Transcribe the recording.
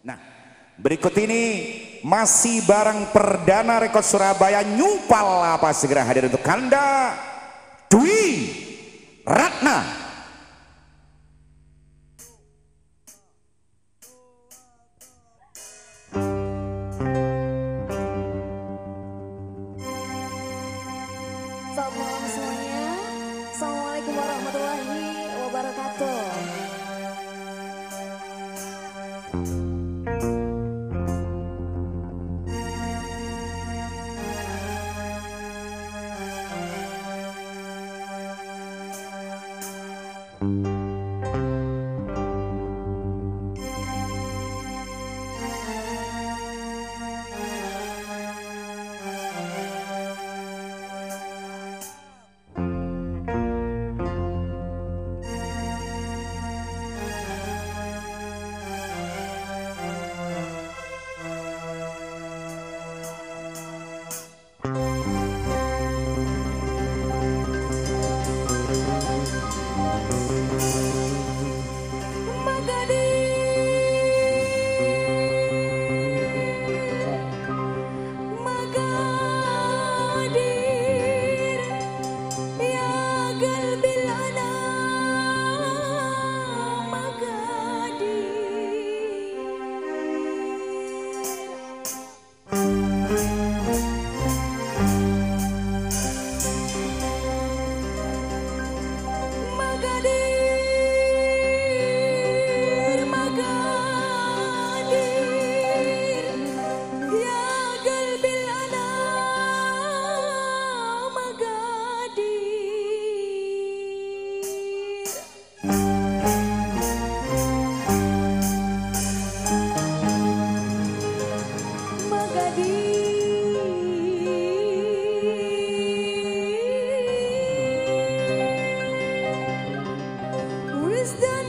Nah, berikut ini masih barang perdana rekod Surabaya nyupal apa segera hadir untuk Anda Dwi Ratna. Assalamualaikum warahmatullahi. you is the